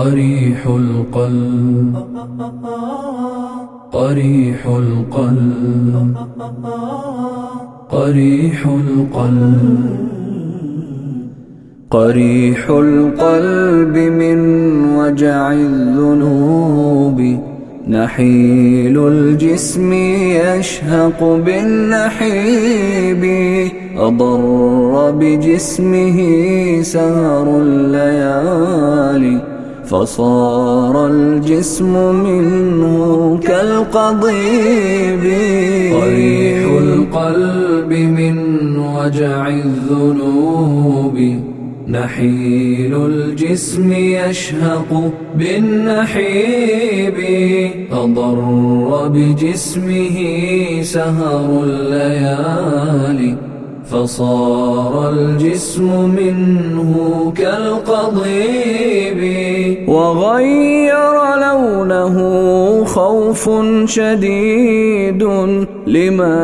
قريح القلب. قريح القلب. قريح القلب. قريح القلب من وجع الذنوب. نحيل الجسم يشهق بالنحيب. أضر بجسمه سهر الليالي. فصار الجسم منه كالقضيب. قريح القلب من وجع الذنوب. نحيل الجسم يشهق بالنحيب. أضر بجسمه سهر الليالي. فصار الجسم منه كالقضيب. وغير لونه خوف شديد لما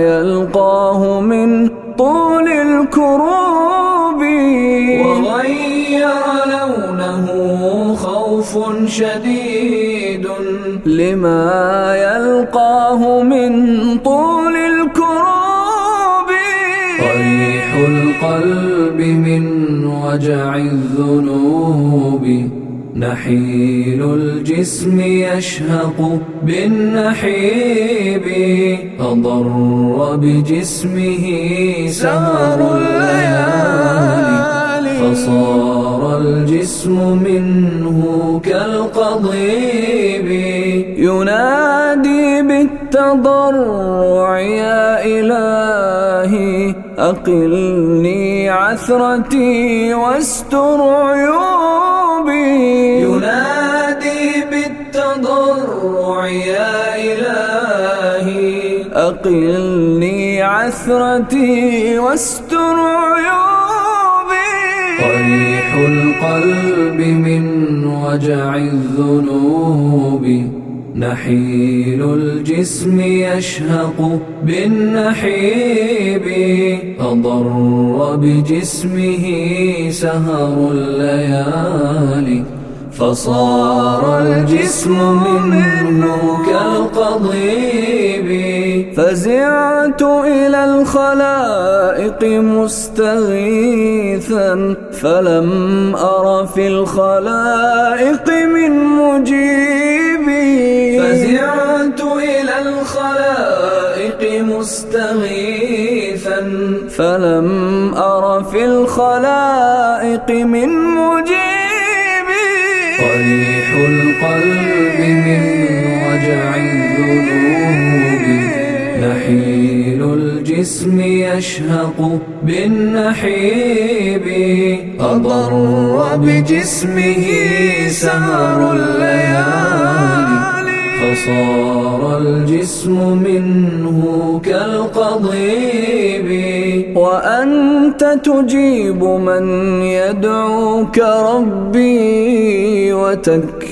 يلقاه من طول الكروب. وغير لونه خوف شديد لما يلقاه من طول الكروب. قريح القلب من وجع الذنوب. نحيل الجسم يشهق بالنحيب أضر بجسمه سهر الليالي فصار الجسم منه كالقضيب. ينادي بالتضرع يا إلهي أقلني عثرتي واستر عيوبي أقلني عثرتي واستر عيوبي. قريح القلب من وجع الذنوب. نحيل الجسم يشهق بالنحيب. أضر بجسمه سهر الليالي. فصار الجسم منه كالقضيب. فزعت إلى الخلائق مستغيثا فلم أر في الخلائق من مجيبي فزعت إلى الخلائق مستغيثا فلم أر في الخلائق من مجيبي قريح القلب من وجع الذنوب. نحيل الجسم يشهق بالنحيب. أضر بجسمه سهر الليالي. فصار الجسم منه كالقضيب. وأنت تجيب من يدعوك ربي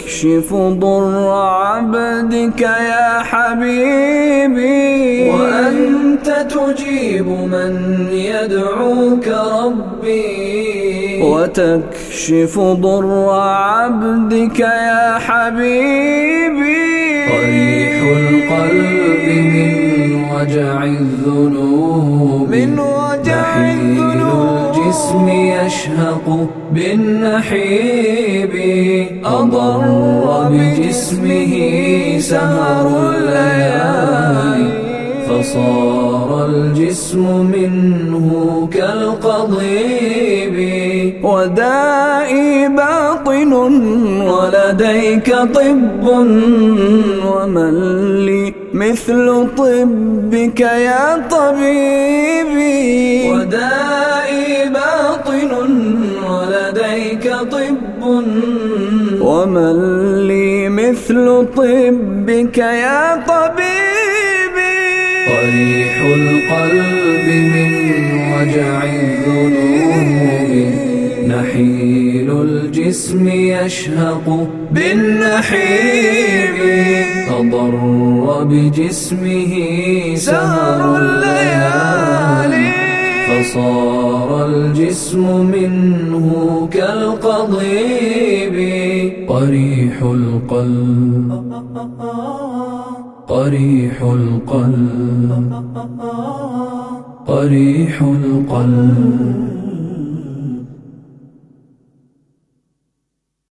وتكشف ضر عبدك يا حبيبي. وأنت تجيب من يدعوك ربي. وتكشف ضر عبدك يا حبيبي. قريح القلب من وجع الذنوب. من وجع الجسم يشهق بالنحيب. أضر بجسمه سهر الليالي. فصار الجسم منه كالقضيب. ودائي باطن ولديك طب. ومن لي مثل طبك يا طبيبي. ودائي ومن لي مثل طبك يا طبيبي. قريح القلب من وجع الذنوب. نحيل الجسم يشهق بالنحيب. أضر بجسمه سهر الليالي. فصار الجسم منه كالقضيب. قريح القلب. قريح القلب. قريح القلب.